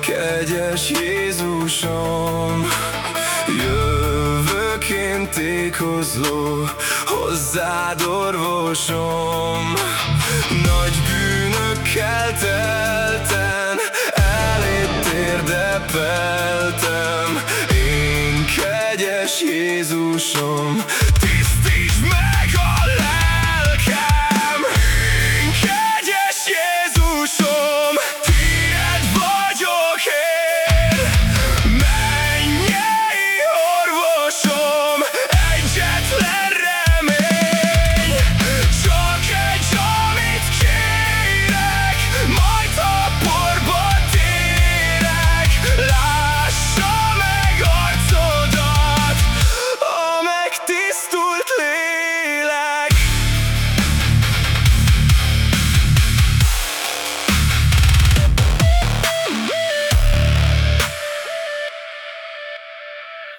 kegyes Jézusom. Jövök én tékozló, hozzád orvosom. Nagy bűnökkel telten, elét térdepeltem. Én kegyes Jézusom, tisztíts meg!